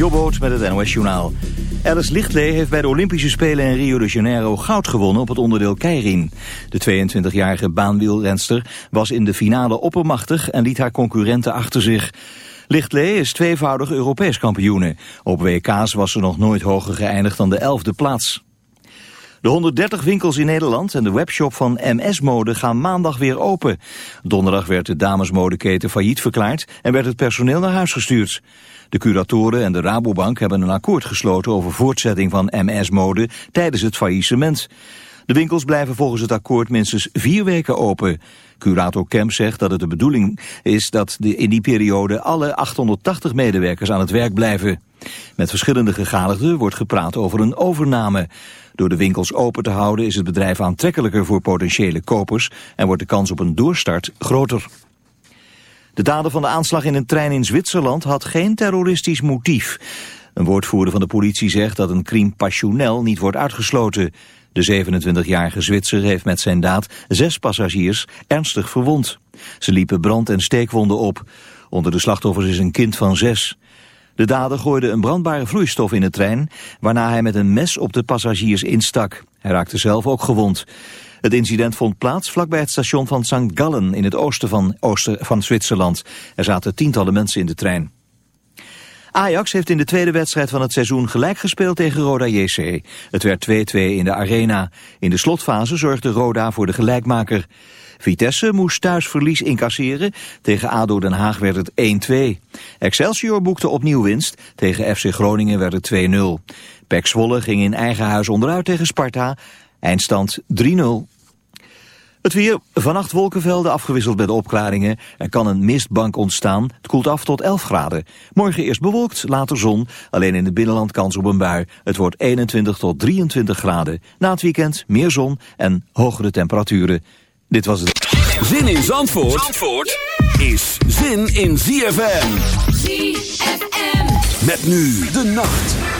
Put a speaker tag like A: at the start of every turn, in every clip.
A: Jobboot met het NOS Journaal. Alice Lichtlee heeft bij de Olympische Spelen in Rio de Janeiro goud gewonnen op het onderdeel Keirin. De 22-jarige baanwielrenster was in de finale oppermachtig en liet haar concurrenten achter zich. Lichtlee is tweevoudig Europees kampioene. Op WK's was ze nog nooit hoger geëindigd dan de elfde plaats. De 130 winkels in Nederland en de webshop van MS Mode gaan maandag weer open. Donderdag werd de damesmodeketen failliet verklaard en werd het personeel naar huis gestuurd. De curatoren en de Rabobank hebben een akkoord gesloten over voortzetting van MS Mode tijdens het faillissement. De winkels blijven volgens het akkoord minstens vier weken open. Curator Kemp zegt dat het de bedoeling is dat de in die periode alle 880 medewerkers aan het werk blijven. Met verschillende gegadigden wordt gepraat over een overname. Door de winkels open te houden is het bedrijf aantrekkelijker voor potentiële kopers en wordt de kans op een doorstart groter. De dader van de aanslag in een trein in Zwitserland had geen terroristisch motief. Een woordvoerder van de politie zegt dat een crime passionnel niet wordt uitgesloten. De 27-jarige Zwitser heeft met zijn daad zes passagiers ernstig verwond. Ze liepen brand- en steekwonden op. Onder de slachtoffers is een kind van zes. De dader gooide een brandbare vloeistof in de trein... waarna hij met een mes op de passagiers instak. Hij raakte zelf ook gewond. Het incident vond plaats vlakbij het station van St. Gallen... in het oosten van, oosten van Zwitserland. Er zaten tientallen mensen in de trein. Ajax heeft in de tweede wedstrijd van het seizoen gelijk gespeeld tegen Roda JC. Het werd 2-2 in de arena. In de slotfase zorgde Roda voor de gelijkmaker. Vitesse moest thuis verlies incasseren. Tegen ADO Den Haag werd het 1-2. Excelsior boekte opnieuw winst. Tegen FC Groningen werd het 2-0. Pek Zwolle ging in eigen huis onderuit tegen Sparta. Eindstand 3-0. Het weer, vannacht wolkenvelden afgewisseld met opklaringen. Er kan een mistbank ontstaan. Het koelt af tot 11 graden. Morgen eerst bewolkt, later zon. Alleen in het binnenland kans op een bui. Het wordt 21 tot 23 graden. Na het weekend meer zon en hogere temperaturen. Dit was het.
B: Zin in Zandvoort, Zandvoort is zin in ZFM.
C: ZFM.
B: Met nu de nacht.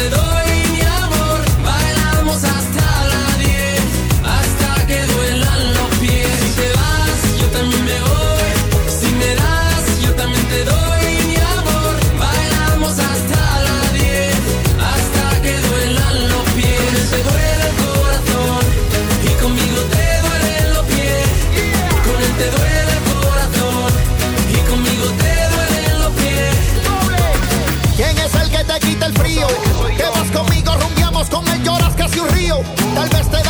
D: it all Tal vez te